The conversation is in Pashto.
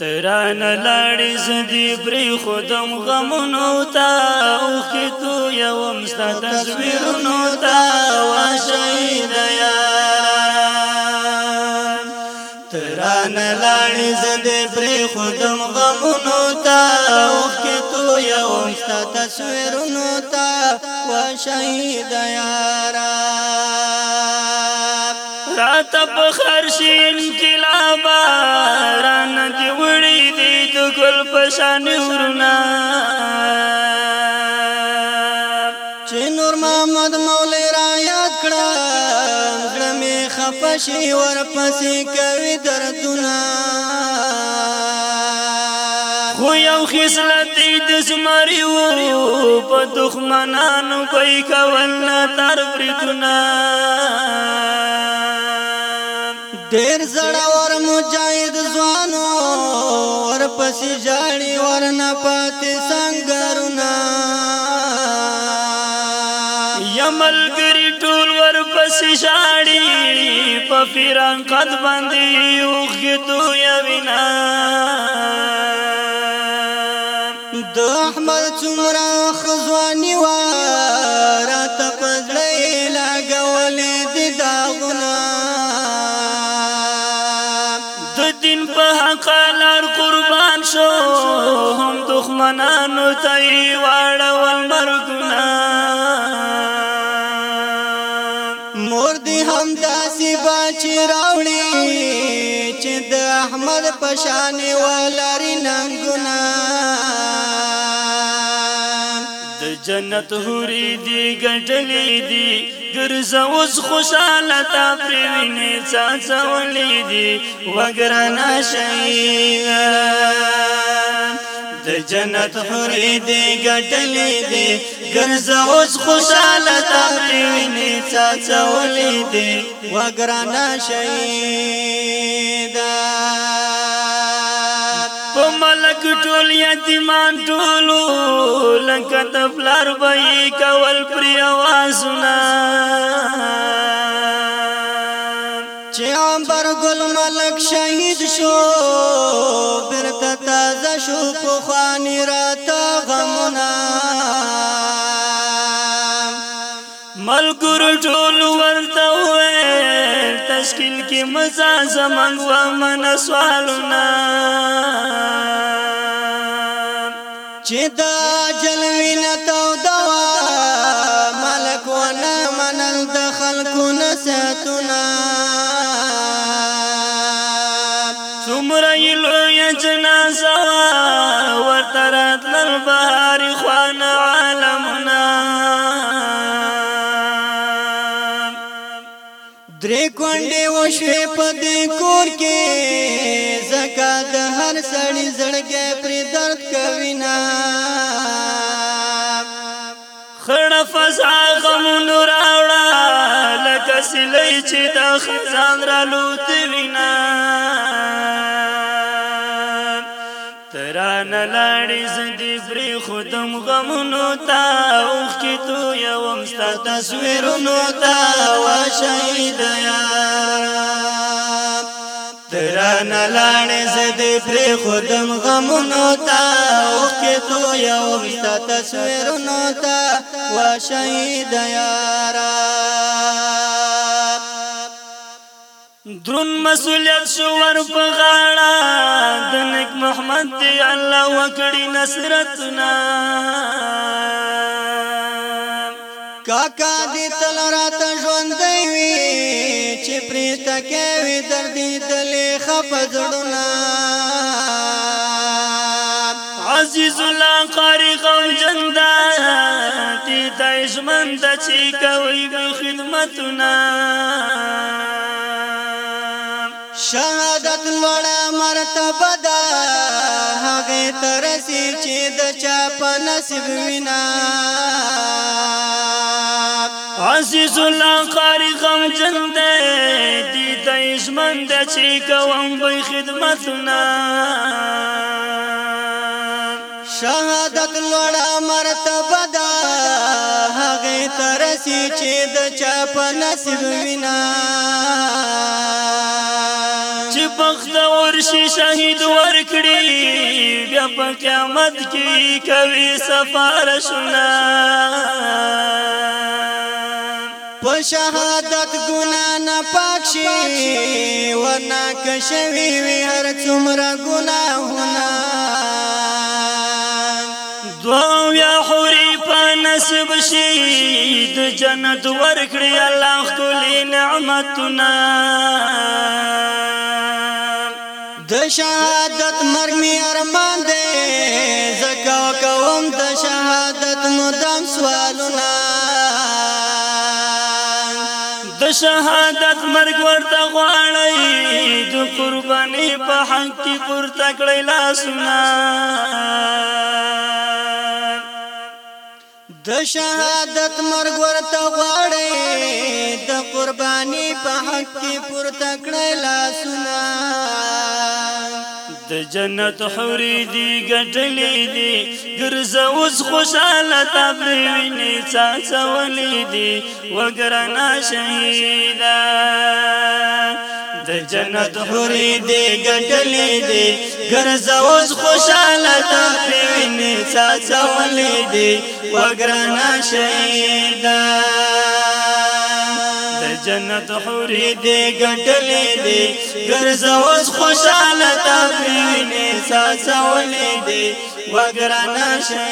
تران لاړې زدي پری خودم غمونو تا او کې تو یوم ست تصویرونو تا وا شهید یا تران لاړې زدي پری خودم غمونو تا او کې تو یوم ست تصویرونو تا وا شهید یا ساتب خرشی انقلابا رانا دی وڑی دی دو گل پشانی ورنا چی نور محمد مولی را یاد کڑم گرمی خفشی ورپسی کوی دردونا خو یو خصلت د زمری و په دښمنانو کوي کول نه تر بریتونه زړه ور مجاهد ځوانو ور پسې ځاړي ور نه پاتې سنگرنا یملګری ټول ور پسې ځاړي په پیران قد باندې وخته یوینا د احمد څومره خزوانی وا دین په حق لار قربان شو هم دښمنانو ته یې واړول مرګونه مور دې هم داسې باچې راوړي چې د احمد په شان ولري ننګونه د جنت حوري دی ګټلې دی ګرځوس خوشاله تا پروینه څاڅولې دي وګرانا شي د جنت حورې دې ګټلې دې ګرځوس خوشاله تا ویني چا چولې دې وګرانا شهیدا پاک ټول یتیمان ټولو لکه د پلار به کول پری اوازونه چې امبر ګل ملک شهید شو برته تازه شو په خواني راته غمونه ملګر ټول ورته وې تشکیل کې مزا زمنګ و من سوالونه دومره لوی جنازه ورته راتلل بهاري خوان عالمنا درې کونډې وشوې په دې کور کې زکه د هر سړي زړګی پرې درد کوي نه خړه فضا غمونو راوړه لکه سیلۍ چې د خزان رالوتوي نه رانه لاړې زدي پرې خودم غمونو تا اوخ کې تو یوم ستا تصویرونو تا وا شهید یا ترانه لاړې زدي پرې خودم غمونو تا اوخ کې تو یوم ستا تصویرونو تا وا شهید یا درون مسولیت شو ور په غاړه رحمت دی الله وکړي نصرتنا کاکا دې تل رات ژوند وي چې پرېتا کې وي درد دې خفزړنا عزیز الله قاری غم جندا دې دایشمن د چې کوي خدمتونه چې د چا په نصیب وینا عزیز الله قاری غم جن دې دې دښمن د چې کوم به خدمتونه شهادت لوړه مرتبه ده هغه ترسي چې د چا په نصیب وینا شوق نه ورشي شهید ورکړي بیا په قیامت کې کوي سفارشونه په شهادت ګنا نه پاک شي ورنا کښوي وي هر څومره ګناهونه دوه یا حوري په نصیب شي د جنت ورکړي الله کلی نعمتونه د شهادت مرګ می ارمان دی زکو کوم د شهادت مدام سوالونه د شهادت مرګ ورته غواړي د قرباني په حق کې پورته کړی لاسونه د شهادت مرګ ورته غواړي د قرباني په حق کې پورته کړی لاسونه د جنت حوري دی ګټلې دی ګرځه اوس خوشاله تبې ویني څاڅولې دی وګرنا شهیدا د جنت حوري دی ګټلې دی ګرځه اوس خوشاله تبې ویني څاڅولې دی وګرنا شهیدا جنت حوري دی ګټلې دی ګرځه اوس خوشاله احساس ولې دې وګرنا شي